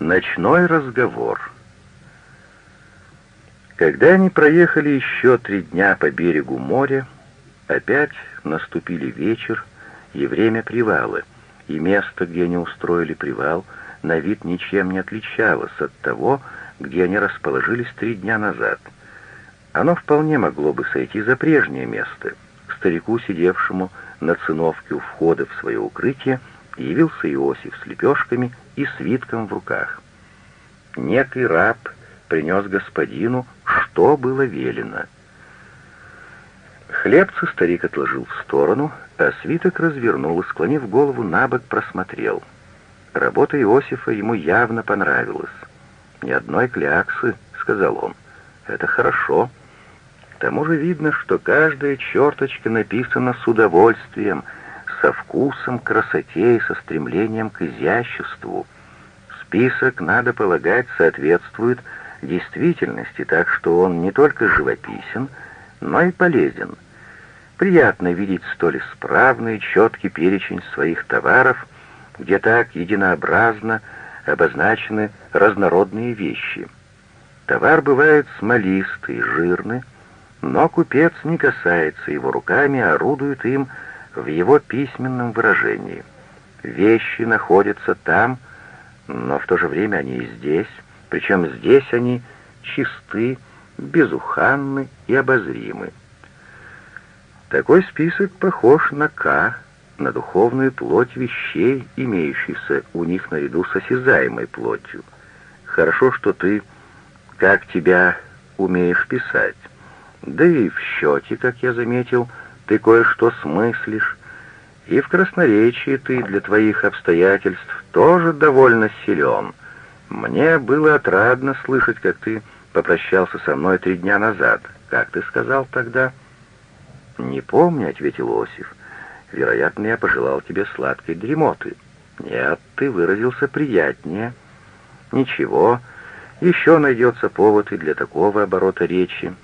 Ночной разговор. Когда они проехали еще три дня по берегу моря, опять наступили вечер и время привала, и место, где они устроили привал, на вид ничем не отличалось от того, где они расположились три дня назад. Оно вполне могло бы сойти за прежнее место. Старику, сидевшему на циновке у входа в свое укрытие, явился Иосиф с лепешками и свитком в руках. Некий раб принес господину, что было велено. Хлебцы старик отложил в сторону, а свиток развернул и, склонив голову на бок, просмотрел. Работа Иосифа ему явно понравилась. «Ни одной кляксы», — сказал он. «Это хорошо». К тому же видно, что каждая черточка написана с удовольствием — со вкусом, красоте и со стремлением к изяществу. Список, надо полагать, соответствует действительности, так что он не только живописен, но и полезен. Приятно видеть столь исправный, четкий перечень своих товаров, где так единообразно обозначены разнородные вещи. Товар бывает смолистый, жирный, но купец не касается его руками, орудует им в его письменном выражении. Вещи находятся там, но в то же время они и здесь, причем здесь они чисты, безуханны и обозримы. Такой список похож на К, на духовную плоть вещей, имеющихся у них наряду с осязаемой плотью. Хорошо, что ты, как тебя умеешь писать. Да и в счете, как я заметил, — ты кое-что смыслишь, и в красноречии ты для твоих обстоятельств тоже довольно силен. Мне было отрадно слышать, как ты попрощался со мной три дня назад. Как ты сказал тогда?» «Не помню», — ответил Осиф. «Вероятно, я пожелал тебе сладкой дремоты». «Нет, ты выразился приятнее». «Ничего, еще найдется повод и для такого оборота речи.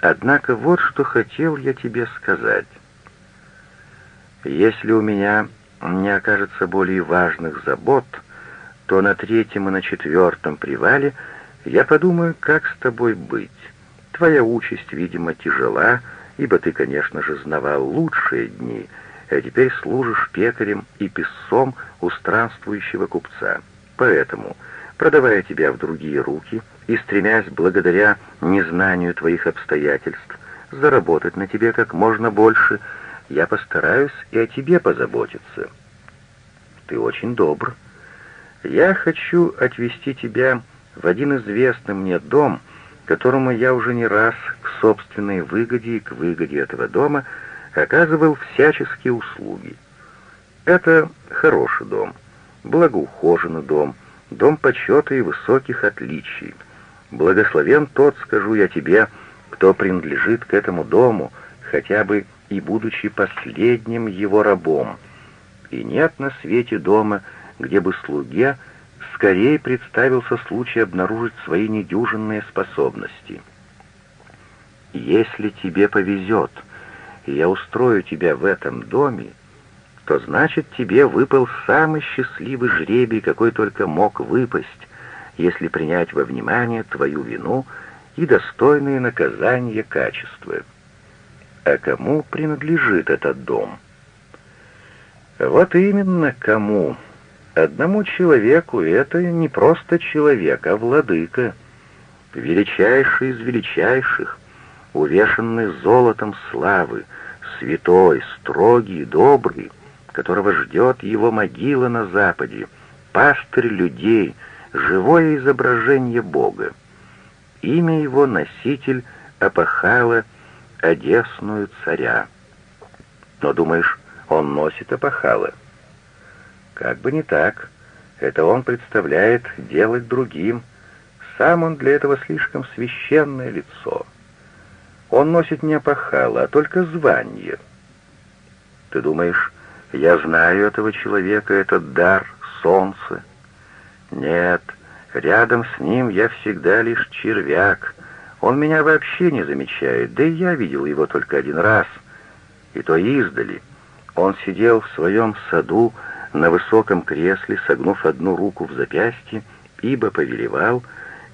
Однако вот что хотел я тебе сказать. Если у меня не окажется более важных забот, то на третьем и на четвертом привале я подумаю, как с тобой быть. Твоя участь, видимо, тяжела, ибо ты, конечно же, знавал лучшие дни, а теперь служишь пекарем и писцом у странствующего купца. Поэтому, продавая тебя в другие руки, — и стремясь благодаря незнанию твоих обстоятельств заработать на тебе как можно больше, я постараюсь и о тебе позаботиться. Ты очень добр. Я хочу отвезти тебя в один известный мне дом, которому я уже не раз к собственной выгоде и к выгоде этого дома оказывал всяческие услуги. Это хороший дом, благоухоженный дом, дом почета и высоких отличий — Благословен тот, скажу я тебе, кто принадлежит к этому дому, хотя бы и будучи последним его рабом. И нет на свете дома, где бы слуге скорее представился случай обнаружить свои недюжинные способности. Если тебе повезет, и я устрою тебя в этом доме, то значит тебе выпал самый счастливый жребий, какой только мог выпасть, если принять во внимание твою вину и достойные наказания качества. А кому принадлежит этот дом? Вот именно кому. Одному человеку это не просто человек, а владыка, величайший из величайших, увешанный золотом славы, святой, строгий, добрый, которого ждет его могила на западе, пастырь людей — живое изображение Бога. Имя его носитель опахало одесную царя. Но, думаешь, он носит опахало? Как бы не так. Это он представляет делать другим. Сам он для этого слишком священное лицо. Он носит не опахало, а только звание. Ты думаешь, я знаю этого человека, этот дар, солнце, нет, рядом с ним я всегда лишь червяк. Он меня вообще не замечает, да и я видел его только один раз, и то издали. Он сидел в своем саду на высоком кресле, согнув одну руку в запястье, ибо повелевал,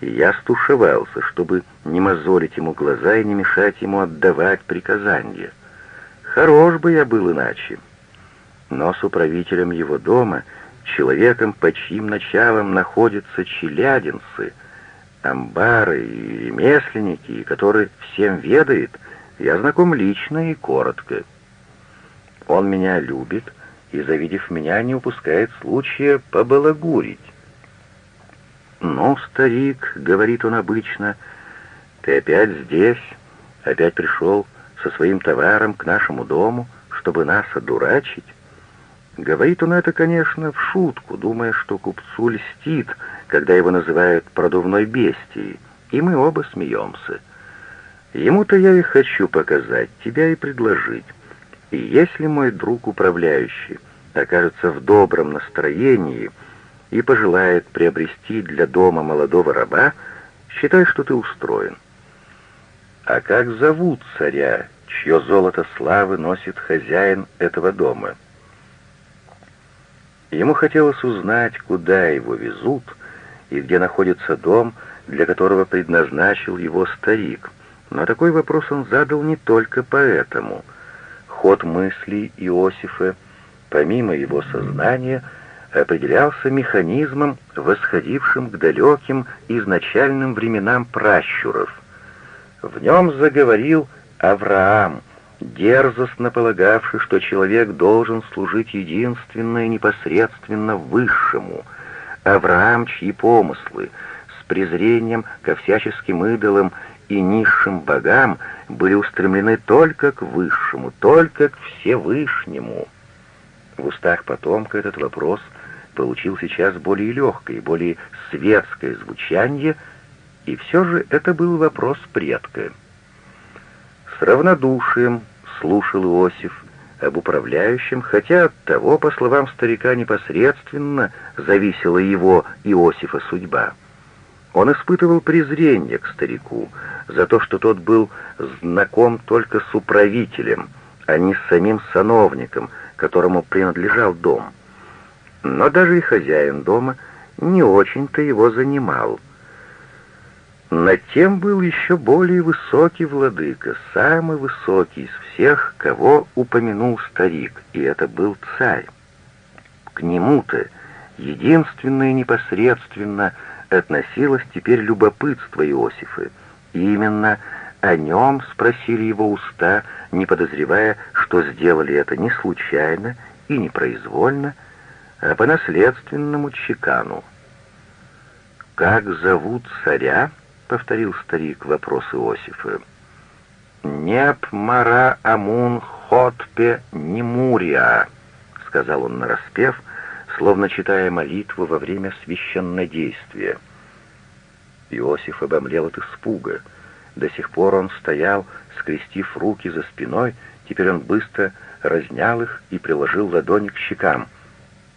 и я стушевался, чтобы не мозолить ему глаза и не мешать ему отдавать приказания. Хорош бы я был иначе. Но с управителем его дома, человеком, по чьим началам находятся челядинцы, амбары и ремесленники, который всем ведает, я знаком лично и коротко. Он меня любит и, завидев меня, не упускает случая побалагурить. «Ну, старик», — говорит он обычно, — «ты опять здесь, опять пришел со своим товаром к нашему дому, чтобы нас одурачить?» Говорит он это, конечно, в шутку, думая, что купцу льстит, когда его называют продувной бестией, и мы оба смеемся. Ему-то я и хочу показать, тебя и предложить. И если мой друг управляющий окажется в добром настроении и пожелает приобрести для дома молодого раба, считай, что ты устроен. А как зовут царя, чье золото славы носит хозяин этого дома? Ему хотелось узнать, куда его везут и где находится дом, для которого предназначил его старик. Но такой вопрос он задал не только поэтому. Ход мыслей Иосифа, помимо его сознания, определялся механизмом, восходившим к далеким изначальным временам пращуров. В нем заговорил Авраам, дерзостно полагавший, что человек должен служить единственно и непосредственно высшему. Авраам, чьи помыслы с презрением ко всяческим идолам и низшим богам были устремлены только к высшему, только к Всевышнему. В устах потомка этот вопрос получил сейчас более легкое, более светское звучание, и все же это был вопрос предка. С равнодушием слушал Иосиф об управляющем, хотя от того, по словам старика, непосредственно зависела его, Иосифа, судьба. Он испытывал презрение к старику за то, что тот был знаком только с управителем, а не с самим сановником, которому принадлежал дом. Но даже и хозяин дома не очень-то его занимал. Над тем был еще более высокий владыка, самый высокий из всех, кого упомянул старик, и это был царь. К нему-то единственно и непосредственно — относилось теперь любопытство Иосифа. Именно о нем спросили его уста, не подозревая, что сделали это не случайно и не произвольно, а по наследственному чекану. «Как зовут царя?» — повторил старик вопрос Иосифа. «Неп мара амун хотпе немурия», — сказал он нараспев, — словно читая молитву во время священнодействия. Иосиф обомлел от испуга. До сих пор он стоял, скрестив руки за спиной, теперь он быстро разнял их и приложил ладони к щекам.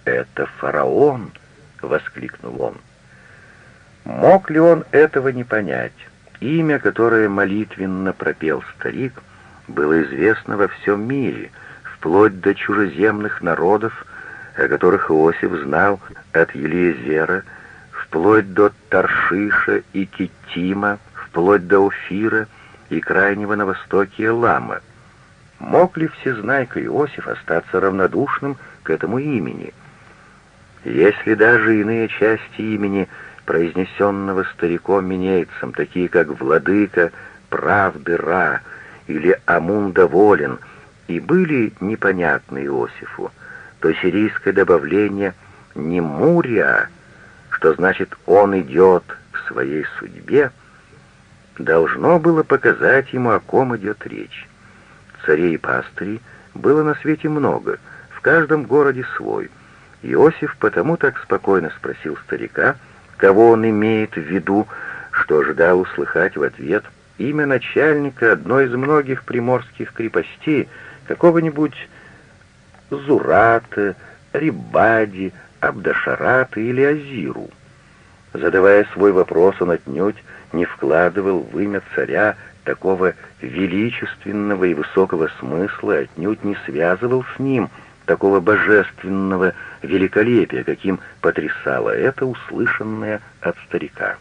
«Это фараон!» — воскликнул он. Мог ли он этого не понять? Имя, которое молитвенно пропел старик, было известно во всем мире, вплоть до чужеземных народов, о которых Иосиф знал от Елизера, вплоть до Таршиша и Китима, вплоть до Уфира и крайнего на востоке Лама. Мог ли всезнайка Иосиф остаться равнодушным к этому имени? Если даже иные части имени, произнесенного стариком-минейцем, такие как «Владыка», «Правды Ра» или «Амун доволен», и были непонятны Иосифу, то сирийское добавление не «мурия», что значит «он идет к своей судьбе», должно было показать ему, о ком идет речь. Царей и пастырей было на свете много, в каждом городе свой. Иосиф потому так спокойно спросил старика, кого он имеет в виду, что ожидал услыхать в ответ имя начальника одной из многих приморских крепостей, какого-нибудь Зурата, Рибади, Абдашарата или Азиру. Задавая свой вопрос, он отнюдь не вкладывал в имя царя такого величественного и высокого смысла, отнюдь не связывал с ним такого божественного великолепия, каким потрясало это услышанное от старика.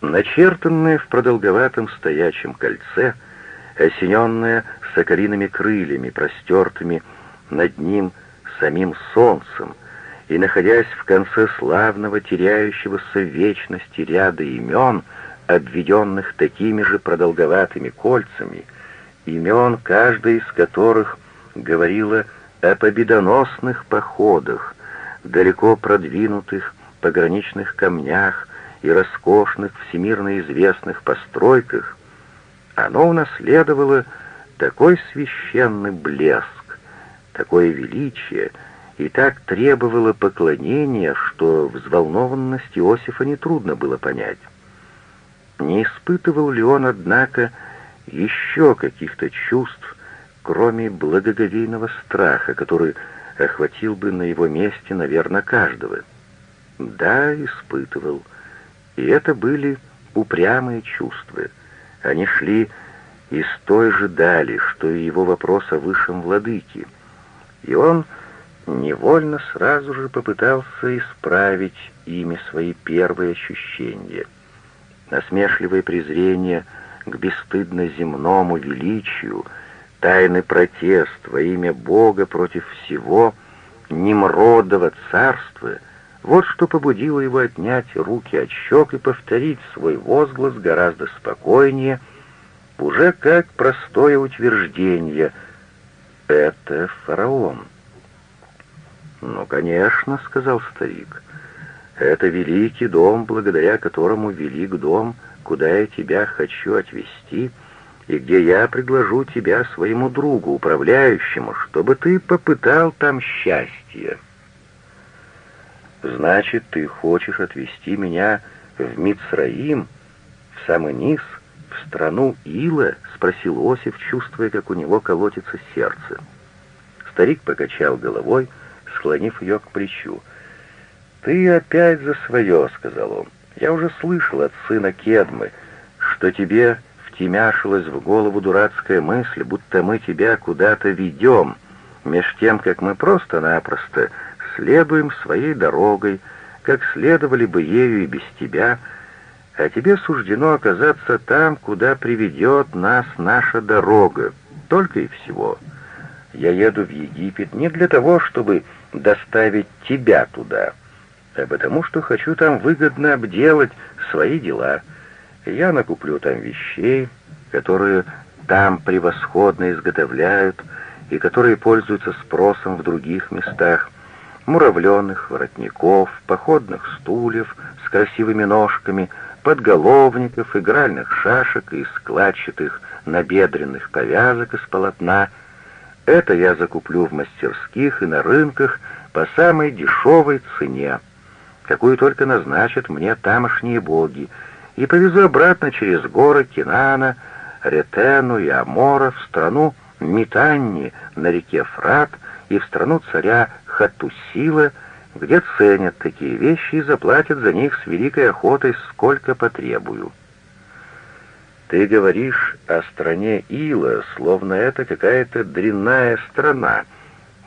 Начертанное в продолговатом стоячем кольце, осененное соколиными крыльями, простертыми над ним самим солнцем, и, находясь в конце славного, теряющегося в вечности ряда имен, обведенных такими же продолговатыми кольцами, имен, каждая из которых говорила о победоносных походах, далеко продвинутых пограничных камнях и роскошных всемирно известных постройках, оно унаследовало такой священный блеск, такое величие и так требовало поклонения, что взволнованность Иосифа нетрудно было понять. Не испытывал ли он, однако, еще каких-то чувств, кроме благоговейного страха, который охватил бы на его месте, наверное, каждого? Да, испытывал. И это были упрямые чувства. Они шли из той же дали, что и его вопрос о высшем владыке. И он невольно сразу же попытался исправить ими свои первые ощущения — насмешливое презрение к бесстыдно-земному величию, тайный протест во имя Бога против всего Немродова царства, вот что побудило его отнять руки от щек и повторить свой возглас гораздо спокойнее, уже как простое утверждение. «это фараон». «Ну, конечно», — сказал старик, это великий дом, благодаря которому велик дом, куда я тебя хочу отвезти, и где я предложу тебя своему другу, управляющему, чтобы ты попытал там счастье. Значит, ты хочешь отвезти меня в Мицраим, в самый низ, в страну Ила? — спросил Осиф, чувствуя, как у него колотится сердце. Старик покачал головой, склонив ее к плечу. «Ты опять за свое», — сказал он. «Я уже слышал от сына Кедмы, что тебе втемяшилась в голову дурацкая мысль, будто мы тебя куда-то ведем, меж тем, как мы просто-напросто следуем своей дорогой, как следовали бы ею и без тебя, а тебе суждено оказаться там, куда приведет нас наша дорога, только и всего. Я еду в Египет не для того, чтобы доставить тебя туда» а потому что хочу там выгодно обделать свои дела. Я накуплю там вещей, которые там превосходно изготовляют и которые пользуются спросом в других местах, муравленных, воротников, походных стульев с красивыми ножками, подголовников, игральных шашек и складчатых набедренных повязок из полотна. Это я закуплю в мастерских и на рынках по самой дешевой цене какую только назначат мне тамошние боги, и повезу обратно через горы Кинана, Ретену и Амора в страну Митанни на реке Фрат и в страну царя Хатусила, где ценят такие вещи и заплатят за них с великой охотой, сколько потребую. Ты говоришь о стране Ила, словно это какая-то дрянная страна,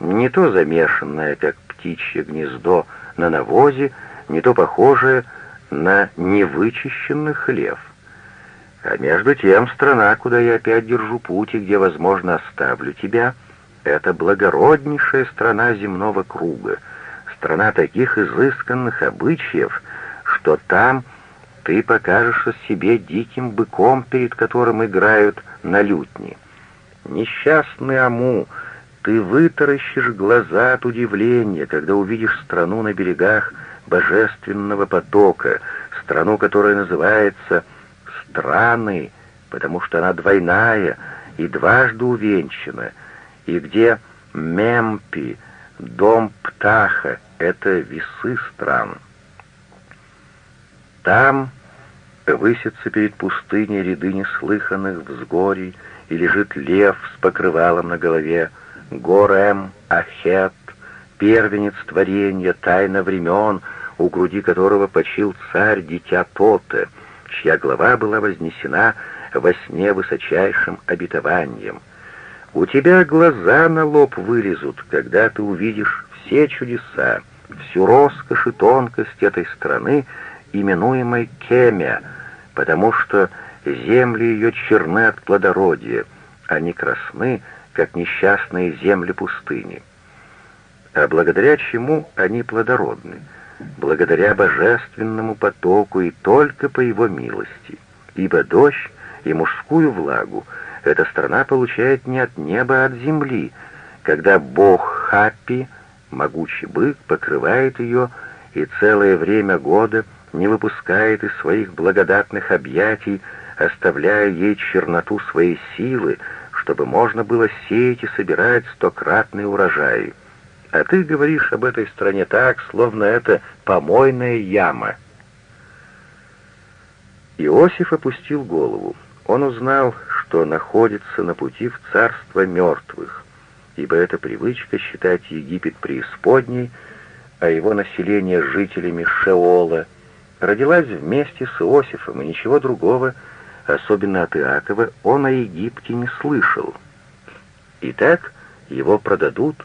не то замешанная, как птичье гнездо на навозе, не то похожее на невычищенный хлев. А между тем страна, куда я опять держу путь и где, возможно, оставлю тебя, это благороднейшая страна земного круга, страна таких изысканных обычаев, что там ты покажешься себе диким быком, перед которым играют на лютни. Несчастный Аму, ты вытаращишь глаза от удивления, когда увидишь страну на берегах божественного потока, страну, которая называется «страны», потому что она двойная и дважды увенчана, и где Мемпи, дом Птаха — это весы стран. Там высятся перед пустыней ряды неслыханных взгорий, и лежит лев с покрывалом на голове, Горем, Ахет, первенец творения, тайна времен — у груди которого почил царь дитя Тоте, чья глава была вознесена во сне высочайшим обетованием. У тебя глаза на лоб вылезут, когда ты увидишь все чудеса, всю роскошь и тонкость этой страны, именуемой Кемя, потому что земли ее черны от плодородия, они красны, как несчастные земли пустыни. А благодаря чему они плодородны? Благодаря божественному потоку и только по его милости. Ибо дождь и мужскую влагу эта страна получает не от неба, а от земли, когда бог Хаппи, могучий бык, покрывает ее и целое время года не выпускает из своих благодатных объятий, оставляя ей черноту своей силы, чтобы можно было сеять и собирать стократные урожаи. А ты говоришь об этой стране так, словно это помойная яма. Иосиф опустил голову. Он узнал, что находится на пути в царство мертвых, ибо эта привычка считать Египет преисподней, а его население жителями Шеола, родилась вместе с Иосифом, и ничего другого, особенно от Иакова, он о Египте не слышал. Итак, его продадут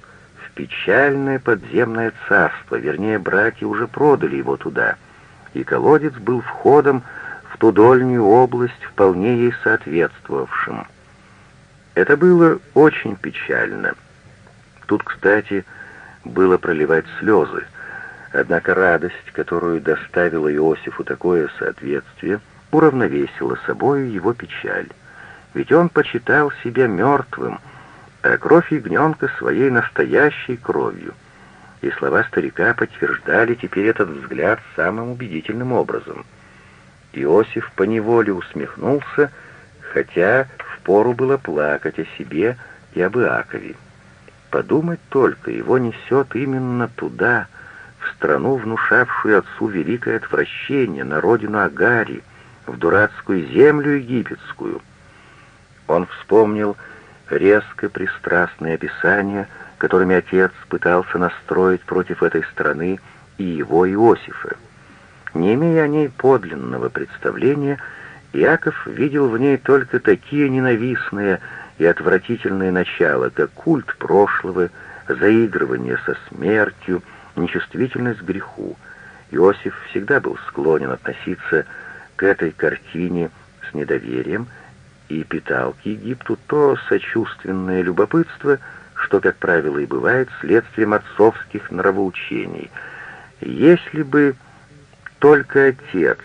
печальное подземное царство, вернее, братья уже продали его туда, и колодец был входом в ту дольнюю область, вполне ей соответствовавшим. Это было очень печально. Тут, кстати, было проливать слезы, однако радость, которую доставила Иосифу такое соответствие, уравновесила собою его печаль. Ведь он почитал себя мертвым, а кровь ягненка своей настоящей кровью. И слова старика подтверждали теперь этот взгляд самым убедительным образом — Иосиф поневоле усмехнулся, хотя впору было плакать о себе и об Иакове. Подумать только, его несет именно туда, в страну, внушавшую отцу великое отвращение, на родину Агари, в дурацкую землю египетскую. Он вспомнил резко пристрастные описания, которыми отец пытался настроить против этой страны и его Иосифа. Не имея о ней подлинного представления, Яков видел в ней только такие ненавистные и отвратительные начала, как культ прошлого, заигрывание со смертью, нечувствительность к греху. Иосиф всегда был склонен относиться к этой картине с недоверием и питал к Египту то сочувственное любопытство, что, как правило, и бывает следствием отцовских нравоучений. Если бы только отец,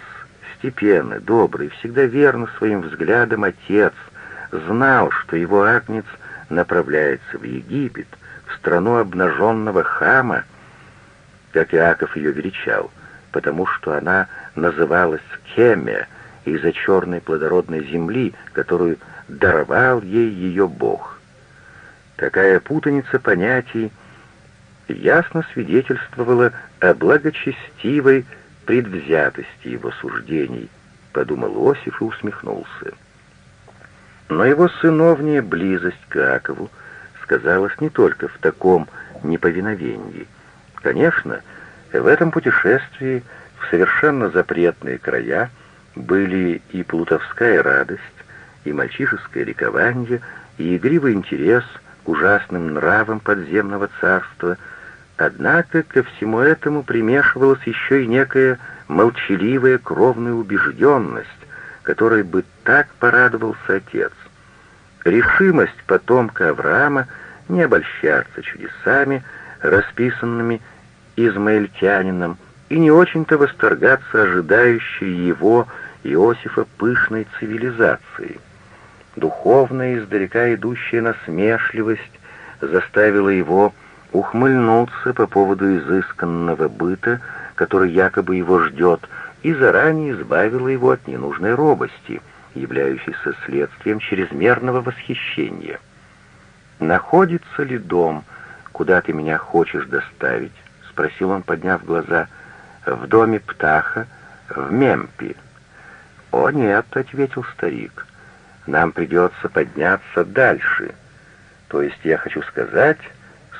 степенный, добрый, всегда верно своим взглядом отец, знал, что его агнец направляется в Египет, в страну обнаженного хама, как Иаков ее величал, потому что она называлась Кеме из-за черной плодородной земли, которую даровал ей ее Бог. Такая путаница понятий ясно свидетельствовала о благочестивой предвзятости его суждений, подумал Осиф и усмехнулся. Но его сыновняя близость к Акову сказалась не только в таком неповиновении. Конечно, в этом путешествии в совершенно запретные края были и плутовская радость, и мальчишеское ликование, и игривый интерес к ужасным нравам подземного царства — Однако ко всему этому примешивалась еще и некая молчаливая кровная убежденность, которой бы так порадовался отец. Решимость потомка Авраама не обольщаться чудесами, расписанными измаильтянином, и не очень-то восторгаться ожидающей его, Иосифа, пышной цивилизацией. Духовная, издалека идущая насмешливость заставила его ухмыльнулся по поводу изысканного быта, который якобы его ждет, и заранее избавила его от ненужной робости, являющейся следствием чрезмерного восхищения. «Находится ли дом, куда ты меня хочешь доставить?» — спросил он, подняв глаза. «В доме Птаха, в Мемпи». «О, нет», — ответил старик, — «нам придется подняться дальше. То есть я хочу сказать,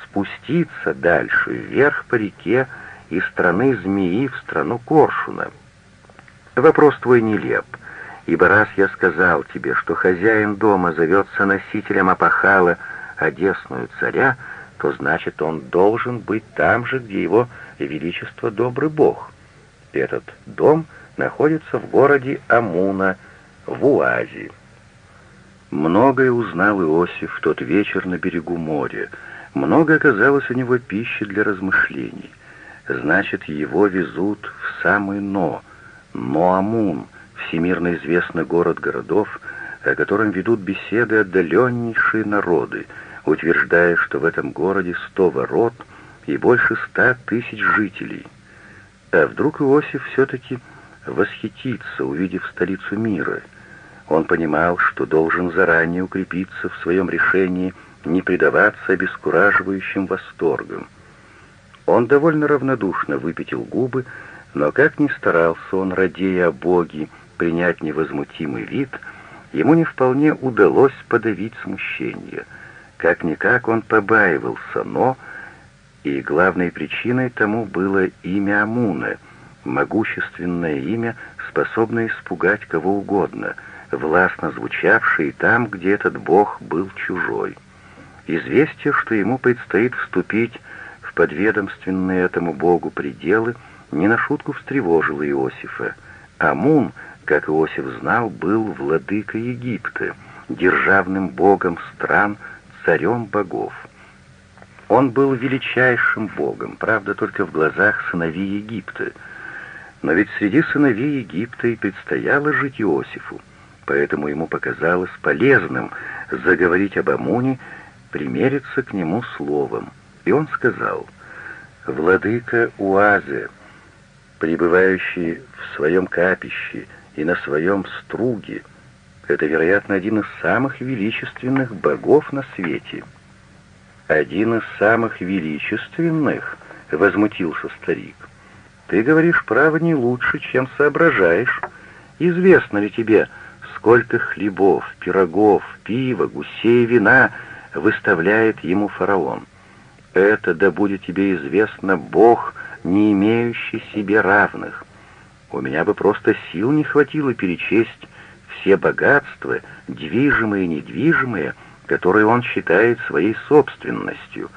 спуститься дальше, вверх по реке, из страны змеи в страну коршуна. Вопрос твой нелеп, ибо раз я сказал тебе, что хозяин дома зовется носителем опахала одесную царя, то значит он должен быть там же, где его величество добрый бог. Этот дом находится в городе Амуна, в Уазе. Многое узнал Иосиф в тот вечер на берегу моря, много оказалось у него пищи для размышлений. Значит, его везут в самый Но, Ноамун, всемирно известный город городов, о котором ведут беседы отдаленнейшие народы, утверждая, что в этом городе сто ворот и больше ста тысяч жителей. А вдруг Иосиф все-таки восхитится, увидев столицу мира? Он понимал, что должен заранее укрепиться в своем решении не предаваться обескураживающим восторгам. Он довольно равнодушно выпятил губы, но как ни старался он, радея о Боге, принять невозмутимый вид, ему не вполне удалось подавить смущение. Как-никак он побаивался, но... И главной причиной тому было имя Амуна, могущественное имя, способное испугать кого угодно, властно звучавшее там, где этот бог был чужой. Известие, что ему предстоит вступить в подведомственные этому богу пределы, не на шутку встревожило Иосифа. Амун — как Иосиф знал, был владыкой Египта, державным богом стран, царем богов. Он был величайшим богом, правда, только в глазах сыновей Египта. Но ведь среди сыновей Египта и предстояло жить Иосифу, поэтому ему показалось полезным заговорить об Амуне, примериться к нему словом. И он сказал, «Владыка Уазе, пребывающий в своем капище, и на своем струге. Это, вероятно, один из самых величественных богов на свете. «Один из самых величественных?» — возмутился старик. «Ты говоришь право не лучше, чем соображаешь. Известно ли тебе, сколько хлебов, пирогов, пива, гусей, вина выставляет ему фараон? Это, да будет тебе известно, Бог, не имеющий себе равных. У меня бы просто сил не хватило перечесть все богатства, движимые и недвижимые, которые он считает своей собственностью,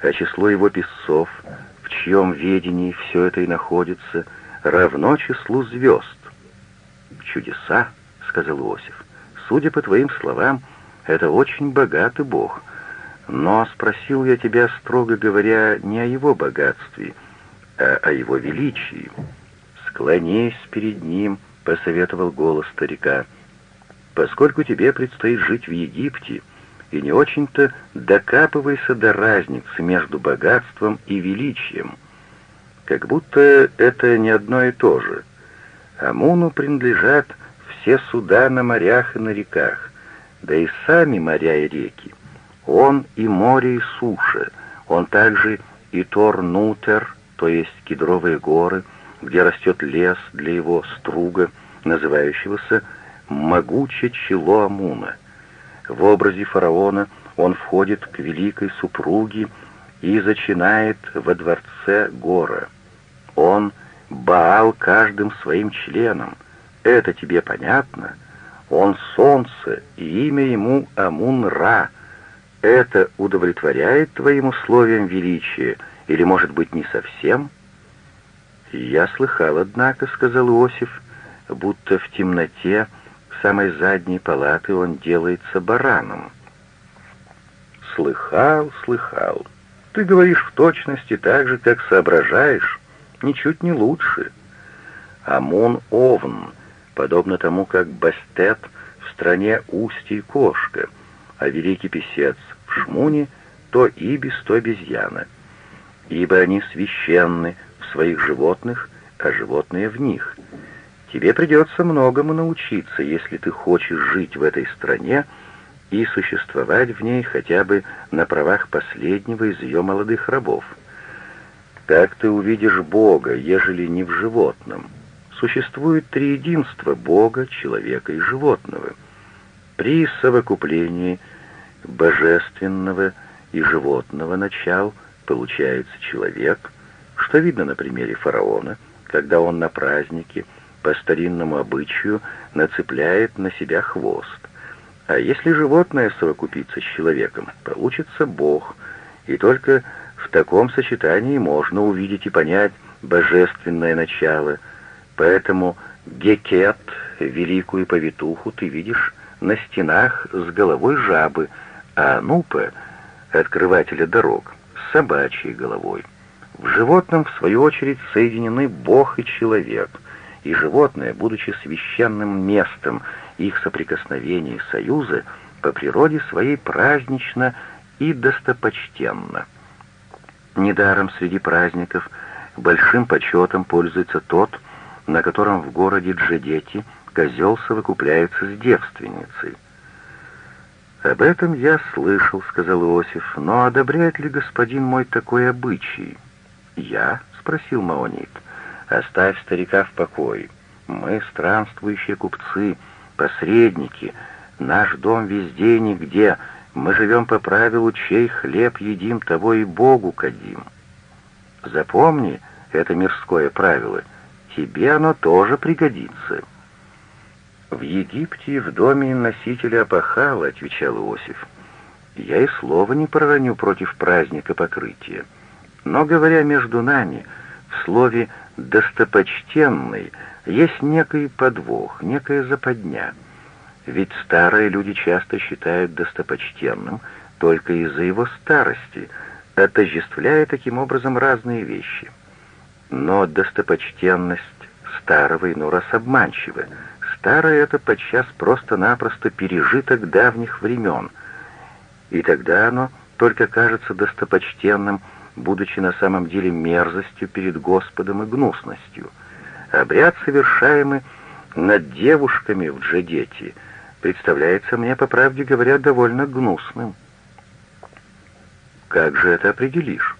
а число его песцов, в чьем ведении все это и находится, равно числу звезд. «Чудеса», — сказал Иосиф, — «судя по твоим словам, это очень богатый Бог. Но спросил я тебя, строго говоря, не о его богатстве, а о его величии». «Склонись перед ним», — посоветовал голос старика. «Поскольку тебе предстоит жить в Египте, и не очень-то докапывайся до разницы между богатством и величием. Как будто это не одно и то же. Амуну принадлежат все суда на морях и на реках, да и сами моря и реки. Он и море, и суша, он также и Тор-Нутер, то есть кедровые горы, где растет лес для его струга, называющегося «могуче чело Амуна». В образе фараона он входит к великой супруге и зачинает во дворце гора. Он Баал каждым своим членом. Это тебе понятно? Он солнце, и имя ему Амун-Ра. Это удовлетворяет твоим условиям величия, или, может быть, не совсем?» «Я слыхал, однако», — сказал Иосиф, — «будто в темноте самой задней палаты он делается бараном». «Слыхал, слыхал. Ты говоришь в точности так же, как соображаешь, ничуть не лучше. Амон Овн, подобно тому, как Бастет в стране Устье кошка, а великий писец в Шмуне то ибис, то обезьяна. Ибо они священны, своих животных, а животные в них. Тебе придется многому научиться, если ты хочешь жить в этой стране и существовать в ней хотя бы на правах последнего из ее молодых рабов. Как ты увидишь Бога, ежели не в животном? Существует три единства Бога, человека и животного. При совокуплении божественного и животного начал получается человек, что видно на примере фараона, когда он на празднике по старинному обычаю нацепляет на себя хвост. А если животное совокупится с человеком, получится Бог, и только в таком сочетании можно увидеть и понять божественное начало. Поэтому Гекет, великую повитуху, ты видишь на стенах с головой жабы, а Анупа, открывателя дорог, с собачьей головой. В животном, в свою очередь, соединены Бог и человек, и животное, будучи священным местом их соприкосновения и союза, по природе своей празднично и достопочтенно. Недаром среди праздников большим почетом пользуется тот, на котором в городе Джедети козел совокупляется с девственницей. «Об этом я слышал», — сказал Иосиф, — «но одобряет ли господин мой такой обычай?» «Я?» — спросил Маонит. «Оставь старика в покое. Мы странствующие купцы, посредники. Наш дом везде и нигде. Мы живем по правилу, чей хлеб едим, того и Богу кадим. Запомни это мирское правило. Тебе оно тоже пригодится». «В Египте в доме носителя опахала», — отвечал Иосиф. «Я и слова не пророню против праздника покрытия. Но, говоря между нами, слове «достопочтенный» есть некий подвох, некая западня. Ведь старые люди часто считают достопочтенным только из-за его старости, отождествляя таким образом разные вещи. Но достопочтенность старого иной раз обманчива, Старое — это подчас просто-напросто пережиток давних времен, и тогда оно только кажется достопочтенным, будучи на самом деле мерзостью перед Господом и гнусностью. Обряд, совершаемый над девушками в Джедете, представляется мне, по правде говоря, довольно гнусным. Как же это определишь?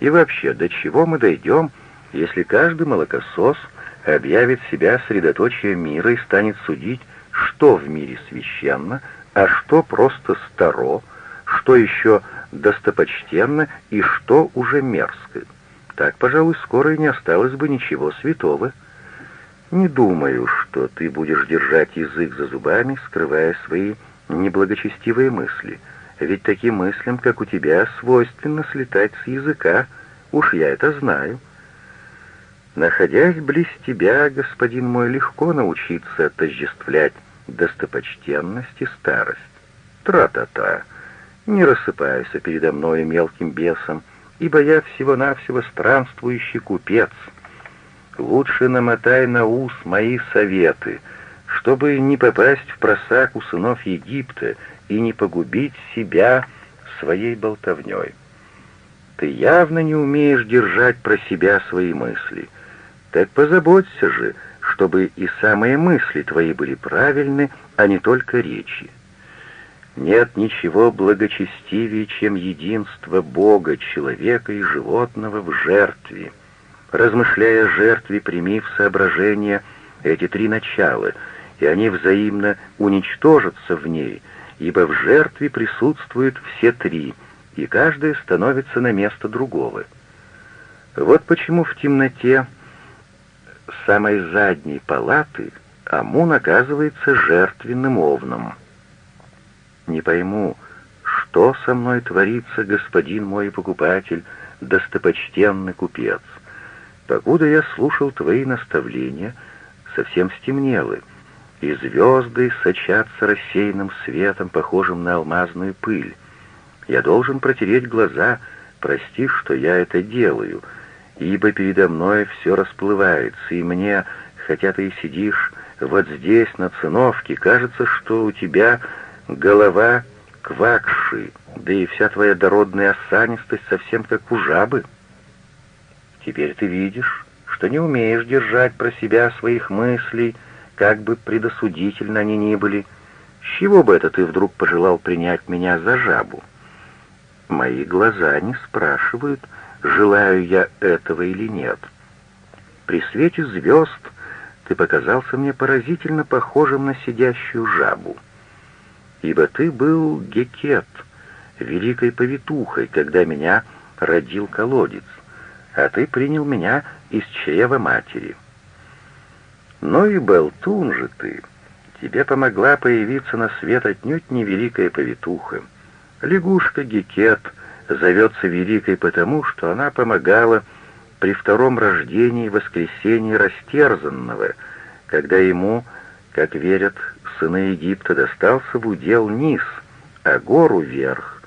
И вообще, до чего мы дойдем, если каждый молокосос — объявит себя средоточием мира и станет судить, что в мире священно, а что просто старо, что еще достопочтенно и что уже мерзко. Так, пожалуй, скоро и не осталось бы ничего святого. Не думаю, что ты будешь держать язык за зубами, скрывая свои неблагочестивые мысли, ведь таким мыслям, как у тебя, свойственно слетать с языка, уж я это знаю». Находясь близ тебя, господин мой, легко научиться отождествлять достопочтенность и старость. Тра-та-та, не рассыпайся передо мной мелким бесом, ибо я всего-навсего странствующий купец. Лучше намотай на ус мои советы, чтобы не попасть в просак у сынов Египта и не погубить себя своей болтовней. Ты явно не умеешь держать про себя свои мысли — так позаботься же, чтобы и самые мысли твои были правильны, а не только речи. Нет ничего благочестивее, чем единство Бога, человека и животного в жертве. Размышляя о жертве, прими в соображение эти три начала, и они взаимно уничтожатся в ней, ибо в жертве присутствуют все три, и каждое становится на место другого. Вот почему в темноте самой задней палаты Амун оказывается жертвенным овном. Не пойму, что со мной творится, господин мой покупатель, достопочтенный купец. Покуда я слушал твои наставления, совсем стемнело, и звезды сочатся рассеянным светом, похожим на алмазную пыль. Я должен протереть глаза, прости, что я это делаю — ибо передо мной все расплывается, и мне, хотя ты и сидишь вот здесь, на циновке, кажется, что у тебя голова квакши, да и вся твоя дородная осанистость совсем как у жабы. Теперь ты видишь, что не умеешь держать про себя своих мыслей, как бы предосудительно они ни были. С чего бы это ты вдруг пожелал принять меня за жабу? Мои глаза не спрашивают, — желаю я этого или нет. При свете звезд ты показался мне поразительно похожим на сидящую жабу, ибо ты был гекет, великой повитухой, когда меня родил колодец, а ты принял меня из чрева матери. Но и болтун же ты, тебе помогла появиться на свет отнюдь не великая повитуха. Лягушка Гекет зовется великой потому, что она помогала при втором рождении и воскресении растерзанного, когда ему, как верят сыны Египта, достался в удел низ, а гору вверх,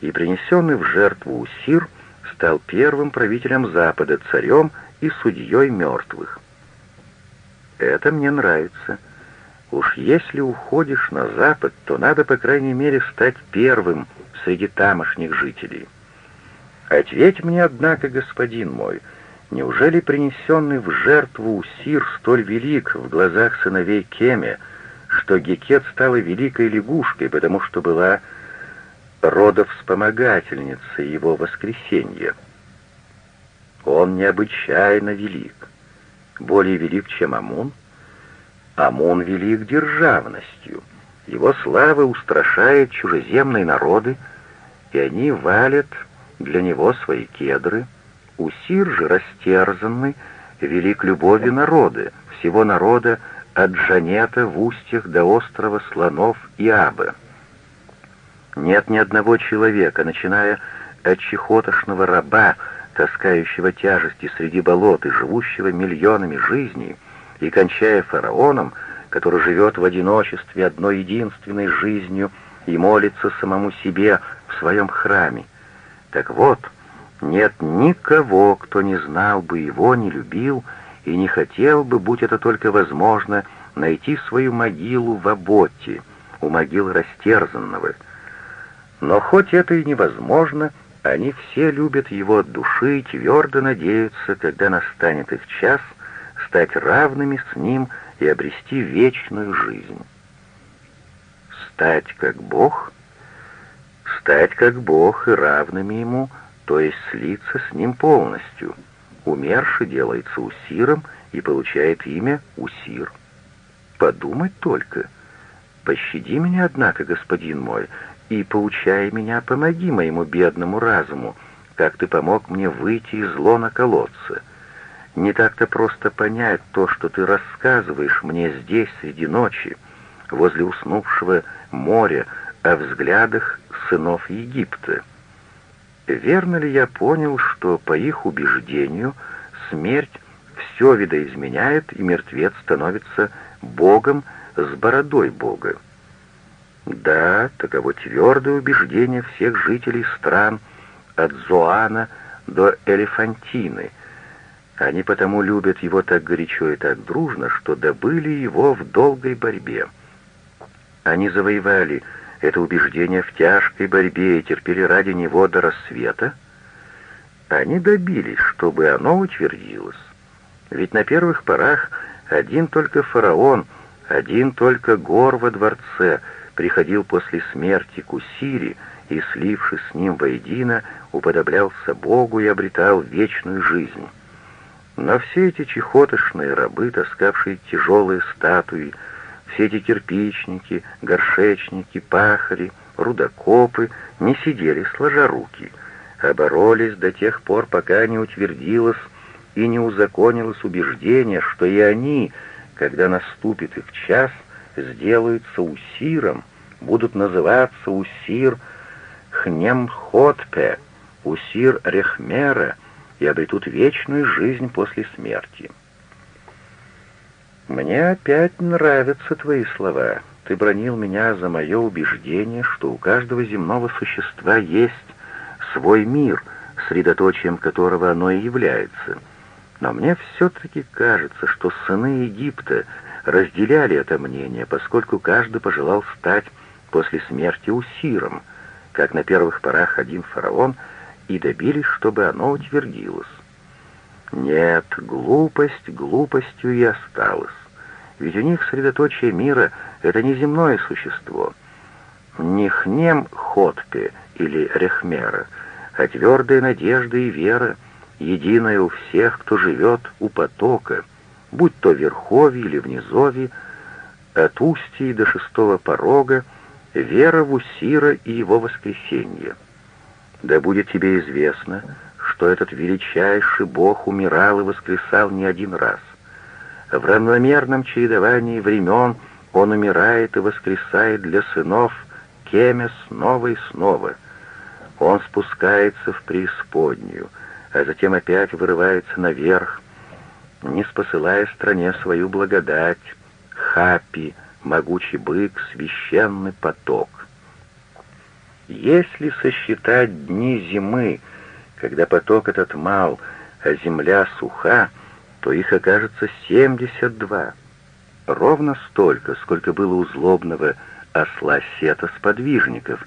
и принесенный в жертву Усир стал первым правителем Запада, царем и судьей мертвых. Это мне нравится. Уж если уходишь на запад, то надо, по крайней мере, стать первым среди тамошних жителей. Ответь мне, однако, господин мой, неужели принесенный в жертву Усир столь велик в глазах сыновей Кеме, что Гекет стала великой лягушкой, потому что была родовспомогательницей его воскресенья? Он необычайно велик более велик, чем Амун? Амун велик державностью. Его слава устрашает чужеземные народы, и они валят для него свои кедры. Усир же растерзанный, велик любови народа, всего народа от Джанета в устьях до острова Слонов и Абы. Нет ни одного человека, начиная от чехотошного раба, таскающего тяжести среди болот и живущего миллионами жизней, и кончая фараоном, который живет в одиночестве одной единственной жизнью и молится самому себе в своем храме. Так вот, нет никого, кто не знал бы его, не любил и не хотел бы, будь это только возможно, найти свою могилу в Аботте, у могил растерзанного. Но хоть это и невозможно, — они все любят его от души и твердо надеются, когда настанет их час, стать равными с ним и обрести вечную жизнь. Стать как Бог? Стать как Бог и равными ему, то есть слиться с ним полностью. Умерший делается усиром и получает имя Усир. Подумать только. Пощади меня, однако, господин мой, и, поучай меня, помоги моему бедному разуму, как ты помог мне выйти из лона колодца. Не так-то просто понять то, что ты рассказываешь мне здесь среди ночи, возле уснувшего моря, о взглядах сынов Египта. Верно ли я понял, что, по их убеждению, смерть все видоизменяет, и мертвец становится Богом с бородой Бога? Да, таково твердое убеждение всех жителей стран от Зоана до Элефантины. Они потому любят его так горячо и так дружно, что добыли его в долгой борьбе. Они завоевали это убеждение в тяжкой борьбе и терпели ради него до рассвета. Они добились, чтобы оно утвердилось. Ведь на первых порах один только фараон, один только гор во дворце — приходил после смерти к Усири и, слившись с ним воедино, уподоблялся Богу и обретал вечную жизнь. Но все эти чехотошные рабы, таскавшие тяжелые статуи, все эти кирпичники, горшечники, пахари, рудокопы не сидели сложа руки, а боролись до тех пор, пока не утвердилось и не узаконилось убеждение, что и они, когда наступит их час, сделаются усиром, будут называться усир Хнемхотпе, усир Рехмера и обретут вечную жизнь после смерти. Мне опять нравятся твои слова. Ты бронил меня за мое убеждение, что у каждого земного существа есть свой мир, средоточием которого оно и является. Но мне все-таки кажется, что сыны Египта разделяли это мнение, поскольку каждый пожелал стать после смерти Усиром, как на первых порах один фараон, и добились, чтобы оно утвердилось. Нет, глупость глупостью и осталась. Ведь у них средоточие мира — это не земное существо. Не хнем Хотпе или Рехмера, а твердая надежда и вера, единая у всех, кто живет у потока, будь то Верховье или в Низовье, от устья до шестого порога, вера в Усира и его воскресенье. Да будет тебе известно, что этот величайший Бог умирал и воскресал не один раз. В равномерном чередовании времен Он умирает и воскресает для сынов Кемя снова и снова. Он спускается в преисподнюю, а затем опять вырывается наверх, не спосылая стране свою благодать, хапи, могучий бык, священный поток. Если сосчитать дни зимы, когда поток этот мал, а земля суха, то их окажется семьдесят два. Ровно столько, сколько было у злобного осла Сета сподвижников,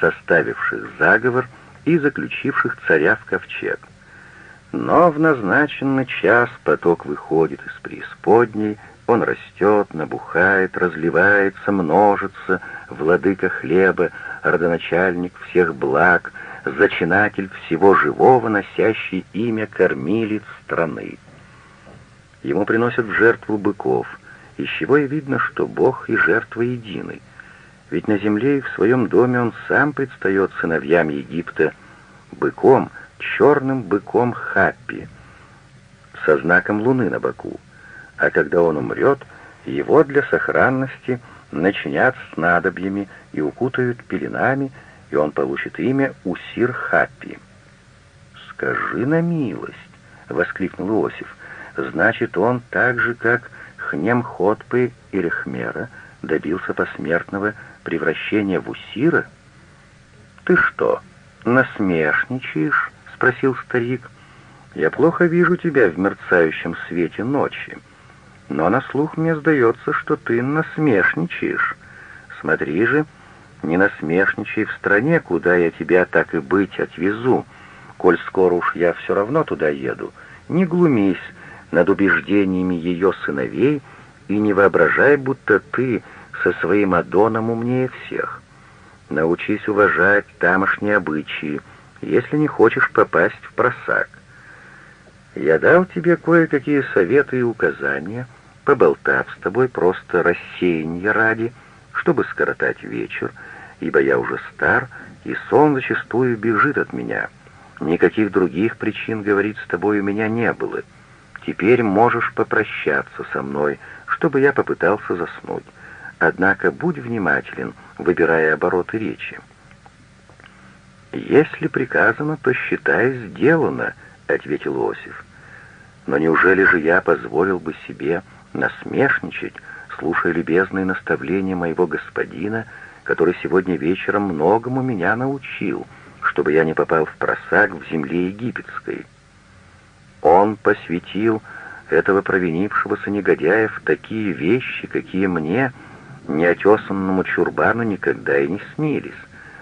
составивших заговор и заключивших царя в ковчег. Но в назначенный час поток выходит из преисподней, он растет, набухает, разливается, множится, владыка хлеба, родоначальник всех благ, зачинатель всего живого, носящий имя кормилец страны. Ему приносят в жертву быков, из чего и видно, что Бог и жертва едины. Ведь на земле и в своем доме он сам предстает сыновьям Египта быком, черным быком Хаппи, со знаком луны на боку. А когда он умрет, его для сохранности начинят снадобьями и укутают пеленами, и он получит имя Усир Хаппи. «Скажи на милость!» — воскликнул Иосиф. «Значит, он так же, как Хнемхотпы или Хмера, добился посмертного превращения в Усира?» «Ты что, насмешничаешь?» — спросил старик. «Я плохо вижу тебя в мерцающем свете ночи, но на слух мне сдается, что ты насмешничаешь. Смотри же, не насмешничай в стране, куда я тебя так и быть отвезу, коль скоро уж я все равно туда еду. Не глумись над убеждениями ее сыновей и не воображай, будто ты со своим Адоном умнее всех. Научись уважать тамошние обычаи, если не хочешь попасть в просак. Я дал тебе кое-какие советы и указания, поболтав с тобой просто рассеяние ради, чтобы скоротать вечер, ибо я уже стар, и сон зачастую бежит от меня. Никаких других причин говорить с тобой у меня не было. Теперь можешь попрощаться со мной, чтобы я попытался заснуть. Однако будь внимателен, выбирая обороты речи. «Если приказано, то считай сделано», — ответил Иосиф. «Но неужели же я позволил бы себе насмешничать, слушая любезные наставления моего господина, который сегодня вечером многому меня научил, чтобы я не попал в просак в земле египетской. Он посвятил этого провинившегося негодяя в такие вещи, какие мне, неотесанному чурбану, никогда и не снились.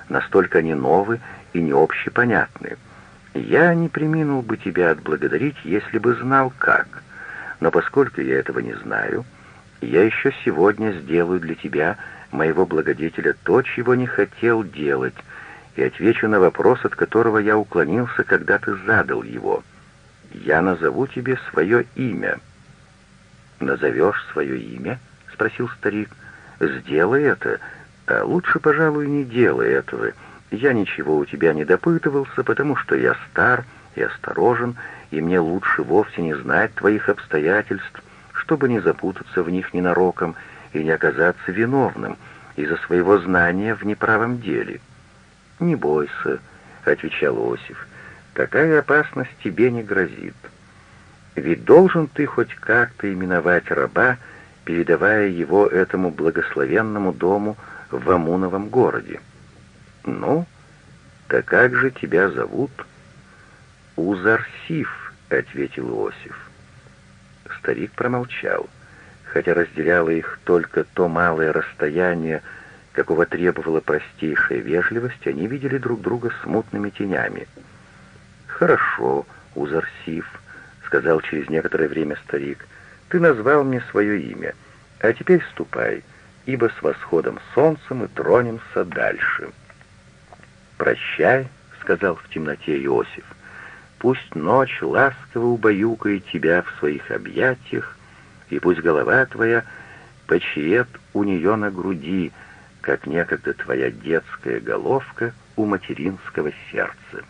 Настолько они новы и не общепонятны. Я не приминул бы тебя отблагодарить, если бы знал как. Но поскольку я этого не знаю, я еще сегодня сделаю для тебя моего благодетеля то, чего не хотел делать, и отвечу на вопрос, от которого я уклонился, когда ты задал его. Я назову тебе свое имя». «Назовешь свое имя?» — спросил старик. «Сделай это, а лучше, пожалуй, не делай этого. Я ничего у тебя не допытывался, потому что я стар и осторожен, и мне лучше вовсе не знать твоих обстоятельств, чтобы не запутаться в них ненароком, — и не оказаться виновным из-за своего знания в неправом деле. «Не бойся», — отвечал Осиф, — «такая опасность тебе не грозит. Ведь должен ты хоть как-то именовать раба, передавая его этому благословенному дому в Амуновом городе. Ну, так как же тебя зовут?» «Узарсиф», — ответил Иосиф. Старик промолчал. — хотя разделяло их только то малое расстояние, какого требовала простейшая вежливость, они видели друг друга смутными тенями. «Хорошо, Узарсив», — сказал через некоторое время старик, — «ты назвал мне свое имя, а теперь ступай, ибо с восходом солнца мы тронемся дальше». «Прощай», — сказал в темноте Иосиф, — «пусть ночь ласково убаюкает тебя в своих объятиях, и пусть голова твоя почиет у нее на груди, как некогда твоя детская головка у материнского сердца.